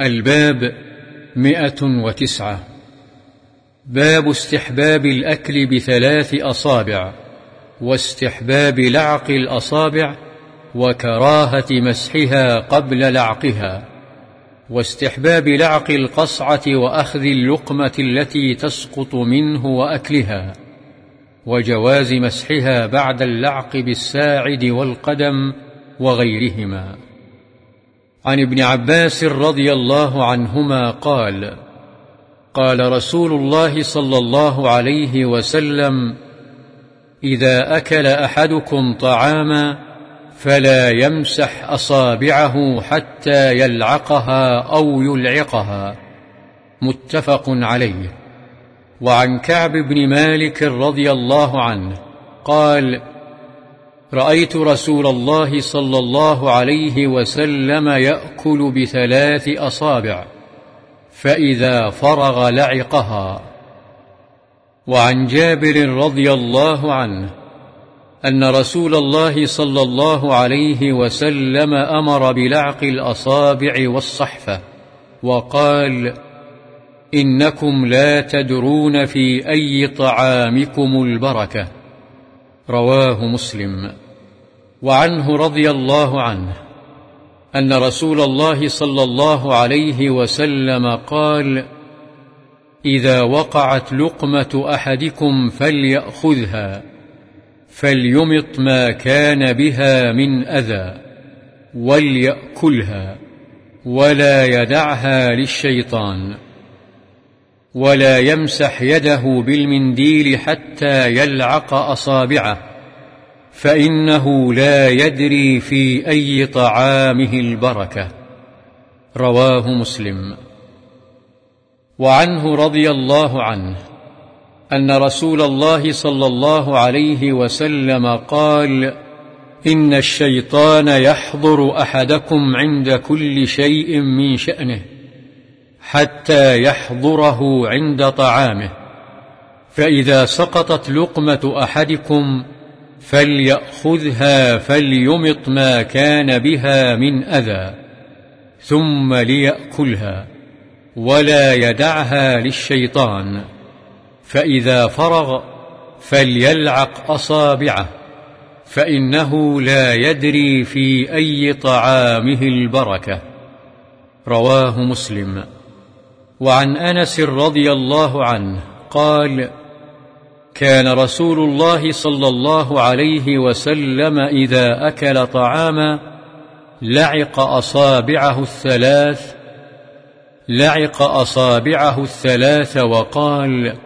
الباب مئة وتسعة. باب استحباب الأكل بثلاث أصابع واستحباب لعق الأصابع وكراهة مسحها قبل لعقها واستحباب لعق القصعة وأخذ اللقمة التي تسقط منه وأكلها وجواز مسحها بعد اللعق بالساعد والقدم وغيرهما. عن ابن عباس رضي الله عنهما قال قال رسول الله صلى الله عليه وسلم إذا أكل أحدكم طعاما فلا يمسح أصابعه حتى يلعقها أو يلعقها. متفق عليه. وعن كعب بن مالك رضي الله عنه قال رأيت رسول الله صلى الله عليه وسلم يأكل بثلاث أصابع فإذا فرغ لعقها. وعن جابر رضي الله عنه أن رسول الله صلى الله عليه وسلم أمر بلعق الأصابع والصحفة وقال إنكم لا تدرون في أي طعامكم البركة. رواه مسلم. وعنه رضي الله عنه أن رسول الله صلى الله عليه وسلم قال إذا وقعت لقمة أحدكم فليأخذها فليمط ما كان بها من أذى وليأكلها ولا يدعها للشيطان ولا يمسح يده بالمنديل حتى يلعق أصابعه. فإنه لا يدري في أي طعامه البركة. رواه مسلم. وعنه رضي الله عنه أن رسول الله صلى الله عليه وسلم قال إن الشيطان يحضر أحدكم عند كل شيء من شأنه حتى يحضره عند طعامه. فإذا سقطت لقمة أحدكم فليأخذها فليمط ما كان بها من أذى ثم ليأكلها ولا يدعها للشيطان فإذا فرغ فليلعق أصابعه فإنه لا يدري في أي طعامه البركة. رواه مسلم. وعن أنس رضي الله عنه قال كان رسول الله صلى الله عليه وسلم إذا أكل طعاما لعق أصابعه الثلاث لعق أصابعه الثلاث وقال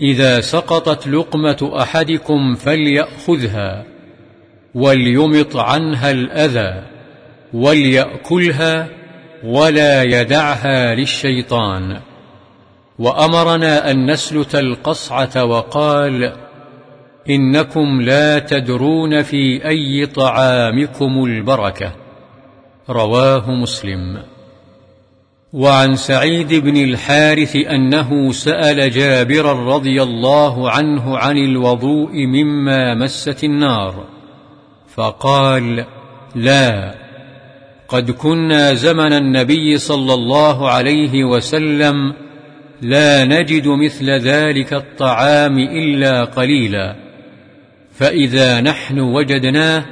إذا سقطت لقمة أحدكم فليأخذها وليمط عنها الأذى وليأكلها ولا يدعها للشيطان. وأمرنا أن نسلت القصعة وقال إنكم لا تدرون في أي طعامكم البركة. رواه مسلم. وعن سعيد بن الحارث أنه سأل جابرا رضي الله عنه عن الوضوء مما مست النار. فقال لا قد كنا زمن النبي صلى الله عليه وسلم لا نجد مثل ذلك الطعام إلا قليلا. فإذا نحن وجدناه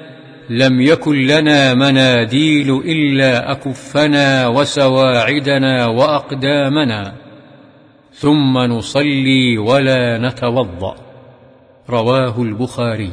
لم يكن لنا مناديل إلا أكفنا وسواعدنا وأقدامنا. ثم نصلي ولا نتوضأ. رواه البخاري.